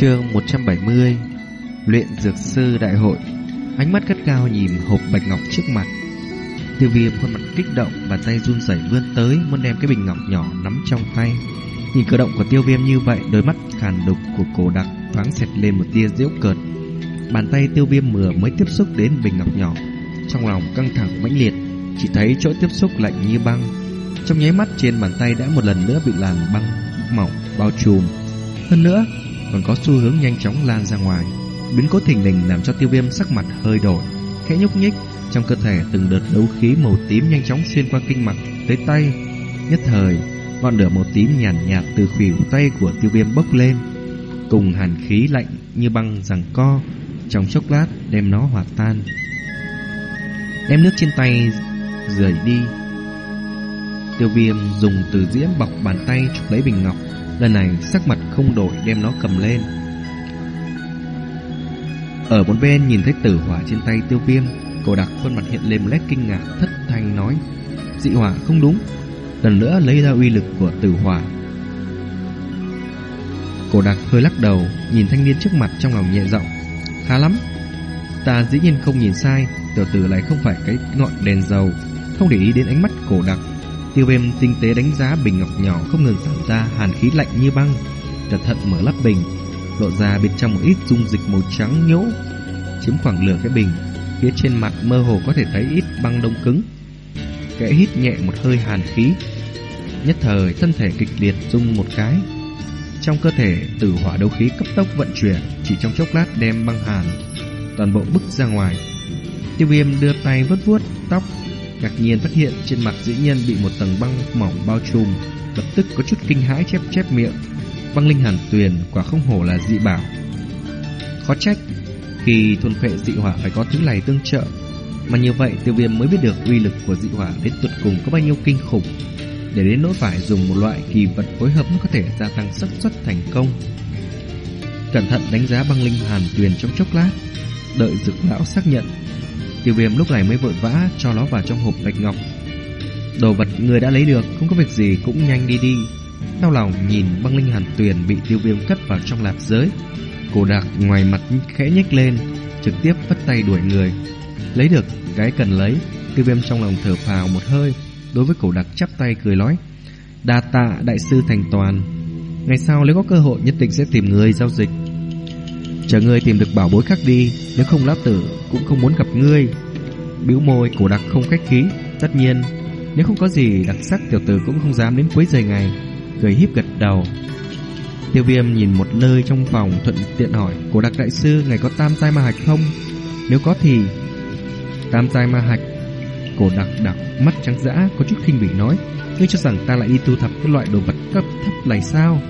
Chương 170 Luyện Dược Sư Đại Hội. Ánh mắt cất cao nhìn hộp bạch ngọc trước mặt. Tiêu viêm khuôn mặt kích động Bàn tay run rẩy vươn tới, Muốn đem cái bình ngọc nhỏ nắm trong tay. Nhìn cử động của tiêu viêm như vậy, Đôi mắt khàn đục của cổ đặc thoáng xẹt lên một tia diễu cợt. Bàn tay tiêu viêm mửa mới tiếp xúc đến bình ngọc nhỏ, Trong lòng căng thẳng mãnh liệt, Chỉ thấy chỗ tiếp xúc lạnh như băng. Trong nháy mắt trên bàn tay đã một lần nữa bị làn băng mỏng bao trùm. Hơn nữa còn có xu hướng nhanh chóng lan ra ngoài. Biến cố thình lình làm cho tiêu viêm sắc mặt hơi đổi khẽ nhúc nhích. Trong cơ thể từng đợt đấu khí màu tím nhanh chóng xuyên qua kinh mạch tới tay. Nhất thời ngọn lửa màu tím nhàn nhạt, nhạt từ khuỷu tay của tiêu viêm bốc lên. Cùng hàn khí lạnh như băng giằng co trong chốc lát đem nó hòa tan. Đem nước trên tay rời đi tiêu viêm dùng từ diễm bọc bàn tay chụp lấy bình ngọc. Lần này, sắc mặt không đổi đem nó cầm lên. Ở một bên nhìn thấy tử hỏa trên tay tiêu viêm Cổ đặc khuôn mặt hiện lên một nét kinh ngạc, thất thanh nói, Dị hỏa không đúng. Lần nữa lấy ra uy lực của tử hỏa. Cổ đặc hơi lắc đầu, Nhìn thanh niên trước mặt trong lòng nhẹ giọng, Khá lắm. Ta dĩ nhiên không nhìn sai, Tiểu tử này không phải cái ngọn đèn dầu. Không để ý đến ánh mắt cổ đặc Tiêu viêm tinh tế đánh giá bình ngọc nhỏ Không ngừng tản ra, hàn khí lạnh như băng. Cẩn thận mở lắp bình, lộ ra bên trong một ít dung dịch màu trắng nhũ, chiếm khoảng lửa cái bình. Phía trên mặt mơ hồ có thể thấy ít băng đông cứng. Kẽ hít nhẹ một hơi hàn khí, nhất thời thân thể kịch liệt rung một cái. Trong cơ thể, tử hỏa đấu khí cấp tốc vận chuyển, chỉ trong chốc lát đem băng hàn toàn bộ bức ra ngoài. Tiêu viêm đưa tay vuốt vuốt tóc ngạc nhiên phát hiện trên mặt dĩ nhiên bị một tầng băng mỏng bao trùm, lập tức có chút kinh hãi chép chép miệng. Băng linh hàn tuyền quả không hổ là dị bảo. Khó trách, Khi thôn phệ dị hỏa phải có thứ này tương trợ. Mà như vậy, tiêu viêm mới biết được uy lực của dị hỏa đến tuột cùng có bao nhiêu kinh khủng. Để đến nỗi phải dùng một loại kỳ vật phối hợp mới có thể gia tăng xác suất thành công. Cẩn thận đánh giá băng linh hàn tuyền trong chốc lát, Đợi dực lão xác nhận. Tiêu viêm lúc này mới vội vã cho nó vào trong hộp bạch ngọc. Đồ vật người đã lấy được, Không có việc gì, cũng nhanh đi đi. Đau lòng nhìn băng linh hàn tuyền bị tiêu viêm cất vào trong lạp giới. Cổ đặc ngoài mặt khẽ nhếch lên, Trực tiếp vất tay đuổi người. Lấy được, cái cần lấy. Tiêu viêm trong lòng thở phào một hơi, Đối với cổ đặc chắp tay cười nói Đa tạ đại sư thành toàn. Ngày sau nếu có cơ hội, nhất định sẽ tìm người giao dịch. Chờ người tìm được bảo bối khác đi, Nếu không lão tử cũng không muốn gặp ngươi. Biểu môi cổ đặc không khách khí. Tất nhiên, Nếu không có gì đặc sắc, tiểu tử cũng không dám đến cuối giây ngày. Cười híp gật đầu. Tiêu viêm nhìn một nơi trong phòng, thuận tiện hỏi Cổ đặc đại sư ngày có tam giai ma hạch không? Nếu có thì Tam giai ma hạch? Cổ đặc đặc mắt trắng dã, Có chút khinh bỉ nói, Ngươi cho rằng ta lại đi thu thập cái loại đồ vật cấp thấp này sao?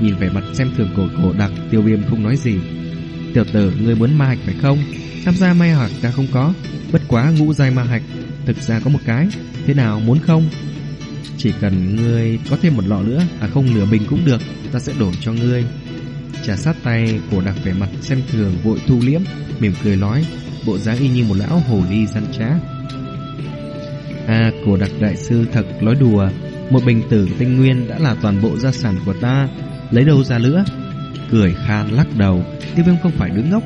Nhìn vẻ mặt xem thường cổ cổ đặc, Tiêu viêm không nói gì. Tiểu tử ngươi muốn ma hạch phải không? Tham gia may hạch ta không có. Bất quá ngũ giai ma hạch, Thực ra có một cái. Thế nào, muốn không? Chỉ cần ngươi có thêm một lọ nữa À không, nửa bình cũng được. Ta sẽ đổi cho ngươi. Trả sát tay cổ đặc vẻ mặt xem thường vội thu liễm, Mỉm cười nói, Bộ dáng y như một lão hồ ly gian trá. À cổ đặc đại sư thật nói đùa. Một bình tử tinh nguyên đã là toàn bộ gia sản của ta. Lấy đâu ra nữa? Cười khan lắc đầu. Tiêu viêm không phải đứng ngốc.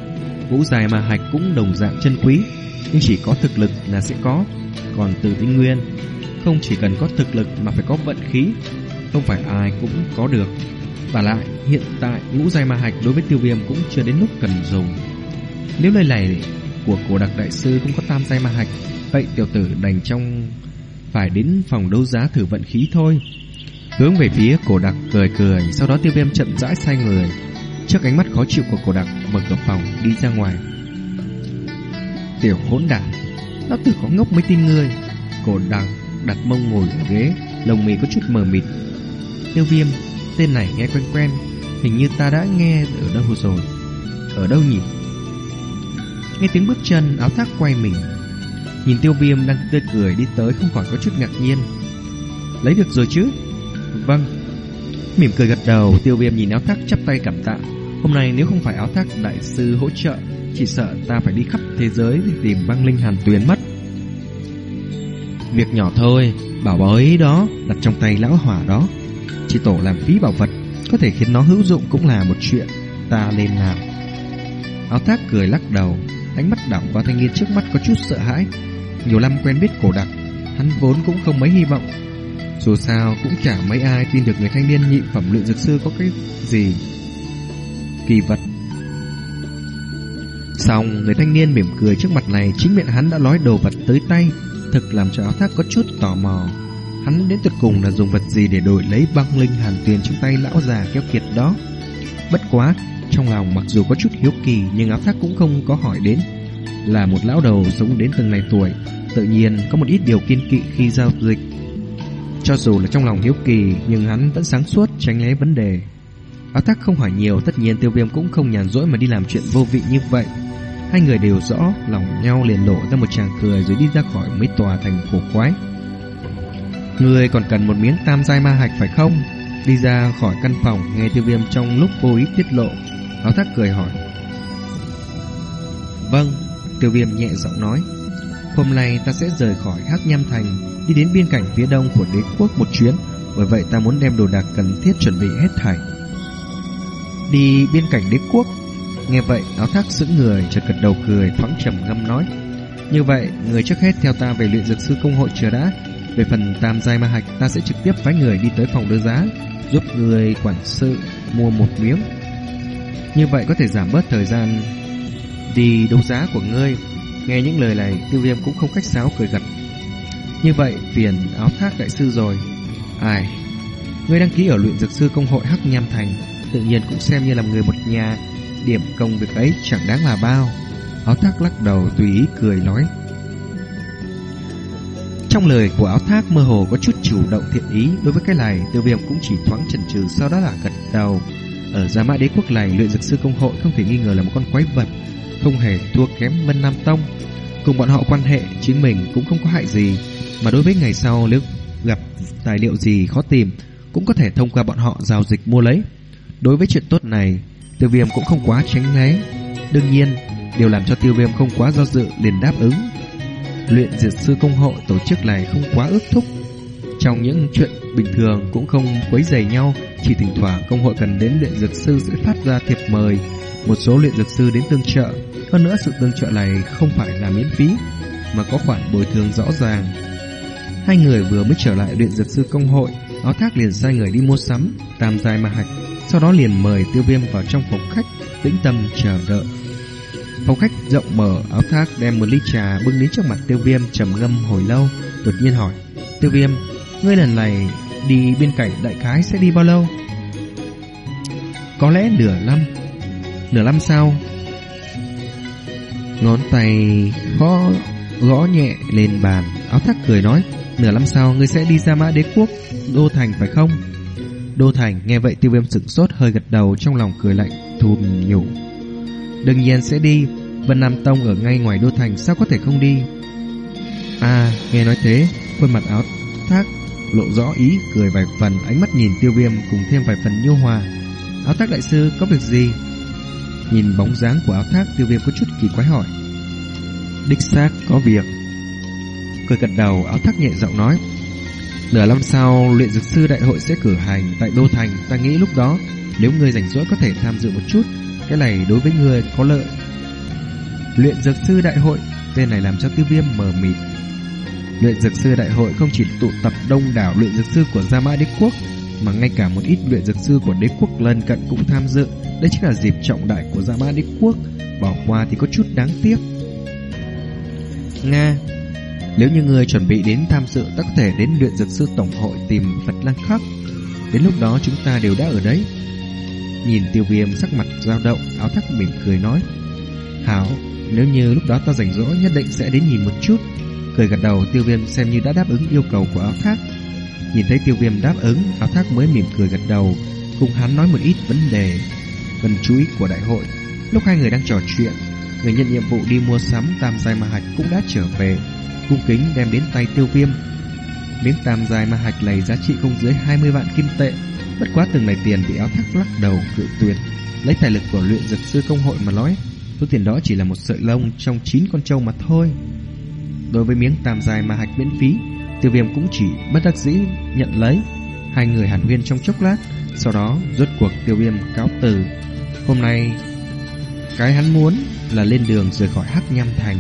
Vũ dài mà hạch cũng đồng dạng chân quý. Nhưng chỉ có thực lực là sẽ có. Còn từ tinh nguyên, không chỉ cần có thực lực mà phải có vận khí. Không phải ai cũng có được. Và lại, hiện tại ngũ dài ma hạch đối với tiêu viêm cũng chưa đến lúc cần dùng. Nếu lời này của cổ đặc đại sư cũng có tam giai ma hạch, Vậy tiểu tử đành trong, phải đến phòng đấu giá thử vận khí thôi. Hướng về phía cổ đặc cười cười, Sau đó tiêu viêm chậm rãi sai người. Trước ánh mắt khó chịu của cổ đặc Mở cửa phòng đi ra ngoài Tiểu hỗn đản Lão tử có ngốc mới tin ngươi Cổ đặc đặt mông ngồi ở ghế, lồng mì có chút mờ mịt. Tiêu viêm, tên này nghe quen quen, hình như ta đã nghe ở đâu rồi. Ở đâu nhỉ? Nghe tiếng bước chân, áo thác quay mình. Nhìn tiêu viêm đang tươi cười đi tới không khỏi có chút ngạc nhiên. Lấy được rồi chứ? Vâng. Mỉm cười gật đầu, tiêu viêm nhìn áo thác chắp tay cảm tạ. Hôm nay nếu không phải áo thác đại sư hỗ trợ, chỉ sợ ta phải đi khắp thế giới để tìm băng linh hàn tuyến mất. Việc nhỏ thôi, bảo bối đó đặt trong tay lão hỏa đó. Chỉ tổ làm phí bảo vật, có thể khiến nó hữu dụng cũng là một chuyện. ta nên làm. Áo thác cười lắc đầu, ánh mắt đảo qua thanh niên trước mắt có chút sợ hãi. Nhiều năm quen biết cổ đặc, hắn vốn cũng không mấy hy vọng. Dù sao cũng chả mấy ai tin được người thanh niên nhị phẩm luyện dược sư có cái gì kỳ vật. Xong, người thanh niên mỉm cười trước mặt này chính miệng hắn đã nói đồ vật tới tay, thực làm cho áo thác có chút tò mò. Hắn đến tuyệt cùng là dùng vật gì để đổi lấy băng linh hàn tuyền trong tay lão già keo kiệt đó. Bất quá, trong lòng mặc dù có chút hiếu kỳ nhưng áo thác cũng không có hỏi đến. Là một lão đầu sống đến từng này tuổi, tự nhiên có một ít điều kiên kỵ khi giao dịch. Cho dù là trong lòng hiếu kỳ nhưng hắn vẫn sáng suốt tránh né vấn đề. Áo thác không hỏi nhiều, tất nhiên tiêu viêm cũng không nhàn rỗi mà đi làm chuyện vô vị như vậy. Hai người đều rõ lòng nhau liền lộ ra một tràng cười rồi đi ra khỏi mấy tòa thành cổ quái. Người còn cần một miếng tam giai ma hạch phải không? Đi ra khỏi căn phòng nghe tiêu viêm trong lúc vô ý tiết lộ. Áo thác cười hỏi. Vâng, tiêu viêm nhẹ giọng nói. Hôm nay ta sẽ rời khỏi Hắc Nham Thành, đi đến biên cảnh phía đông của đế quốc một chuyến. Bởi vậy ta muốn đem đồ đạc cần thiết chuẩn bị hết thảy. Đi biên cảnh đế quốc. Nghe vậy áo thác sững người, chợt gật đầu cười, thoáng trầm ngâm nói, Như vậy, người trước hết theo ta về luyện dược sư công hội chờ đã. Về phần tam giai ma hạch, ta sẽ trực tiếp phái người đi tới phòng đấu giá, Giúp người quản sự mua một miếng. Như vậy có thể giảm bớt thời gian đi đấu giá của ngươi. Nghe những lời này, tiêu viêm cũng không cách sáo cười gật. Như vậy, phiền áo thác đại sư rồi. Ai? Ngươi đăng ký ở luyện dược sư công hội Hắc Nham Thành. Tự nhiên cũng xem như là người một nhà. Điểm công việc ấy chẳng đáng là bao. Áo thác lắc đầu tùy ý cười nói. Trong lời của áo thác mơ hồ có chút chủ động thiện ý. Đối với cái này, tiêu viêm cũng chỉ thoáng chần chừ, Sau đó là gật đầu. Ở Gia Mã Đế Quốc này, luyện dược sư công hội Không thể nghi ngờ là một con quái vật, Không hề thua kém Vân Nam Tông. Cùng bọn họ quan hệ, chính mình cũng không có hại gì. Mà đối với ngày sau, nếu gặp tài liệu gì khó tìm, Cũng có thể thông qua bọn họ giao dịch mua lấy. Đối với chuyện tốt này, Tiêu viêm cũng không quá tránh né. Đương nhiên, Điều làm cho tiêu viêm không quá do dự liền đáp ứng. Luyện diệt sư công hội tổ chức này không quá ước thúc. Trong những chuyện bình thường cũng không quấy rầy nhau, Chỉ thỉnh thoảng công hội cần đến luyện dược sư sẽ phát ra thiệp mời. Một số luyện dược sư đến tương trợ. Hơn nữa sự tương trợ này không phải là miễn phí, Mà có khoản bồi thường rõ ràng. Hai người vừa mới trở lại luyện dược sư công hội Áo thác liền sai người đi mua sắm, Tam giai ma hạch sau đó liền mời tiêu viêm vào trong phòng khách, Tĩnh tâm chờ đợi. Phòng khách rộng mở áo thác đem một ly trà bưng đến trước mặt tiêu viêm trầm ngâm hồi lâu, Đột nhiên hỏi, Tiêu viêm, Ngươi lần này đi bên cạnh đại khái sẽ đi bao lâu? Có lẽ nửa năm. Nửa năm sau Ngón tay khó gõ nhẹ lên bàn, Áo thác cười nói, Nửa năm sau ngươi sẽ đi ra mã đế quốc, Đô thành phải không? Đô Thành nghe vậy tiêu viêm sửng sốt hơi gật đầu trong lòng cười lạnh thùm nhủ. Đương nhiên sẽ đi, Vân Nam Tông ở ngay ngoài Đô Thành sao có thể không đi. À, nghe nói thế, khuôn mặt áo thác lộ rõ ý cười vài phần ánh mắt nhìn tiêu viêm cùng thêm vài phần nhu hòa. Áo thác đại sư có việc gì? Nhìn bóng dáng của áo thác tiêu viêm có chút kỳ quái hỏi. Đích xác có việc. Cười gật đầu áo thác nhẹ giọng nói. Nửa năm sau, luyện dược sư đại hội sẽ cử hành tại Đô Thành. Ta nghĩ lúc đó, nếu ngươi rảnh rỗi có thể tham dự một chút, cái này đối với ngươi có lợi. Luyện dược sư đại hội, tên này làm cho tiêu viêm mờ mịt. Luyện dược sư đại hội không chỉ tụ tập đông đảo luyện dược sư của Gia Mã Đế Quốc, mà ngay cả một ít luyện dược sư của đế quốc lân cận cũng tham dự. Đây chính là dịp trọng đại của Gia Mã Đế Quốc, bỏ qua thì có chút đáng tiếc. Nga nếu như người chuẩn bị đến tham dự ta có thể đến luyện dược sư tổng hội tìm Phật Lăng Khắc. Đến lúc đó chúng ta đều đã ở đấy. Nhìn tiêu viêm sắc mặt dao động, áo thắc mỉm cười nói. Hảo, nếu như lúc đó ta rảnh rỗi nhất định sẽ đến nhìn một chút. Cười gật đầu tiêu viêm xem như đã đáp ứng yêu cầu của áo thác. Nhìn thấy tiêu viêm đáp ứng, áo thác mới mỉm cười gật đầu, cùng hắn nói một ít vấn đề cần chú ý của đại hội. Lúc hai người đang trò chuyện, người nhận nhiệm vụ đi mua sắm tam giai ma hạch cũng đã trở về cung kính đem đến tay tiêu viêm. Miếng tam dài ma hạch này giá trị không dưới 20 vạn kim tệ. Bất quá từng này tiền bị áo thác lắc đầu cự tuyệt. Lấy tài lực của luyện dược sư công hội mà nói, số tiền đó chỉ là một sợi lông trong 9 con trâu mà thôi. Đối với miếng tam dài ma hạch miễn phí, tiêu viêm cũng chỉ bất đắc dĩ nhận lấy. Hai người hàn huyên trong chốc lát, sau đó rốt cuộc tiêu viêm cáo từ. Hôm nay Cái hắn muốn là lên đường rời khỏi hắc nham thành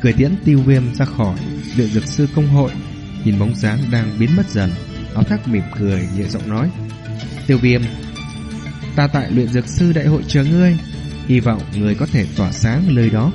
Cười tiễn tiêu viêm ra khỏi Luyện dược sư công hội. Nhìn bóng dáng đang biến mất dần, Áo thác mỉm cười nhẹ giọng nói, Tiêu viêm, Ta tại luyện dược sư đại hội chờ ngươi. Hy vọng người có thể tỏa sáng nơi đó.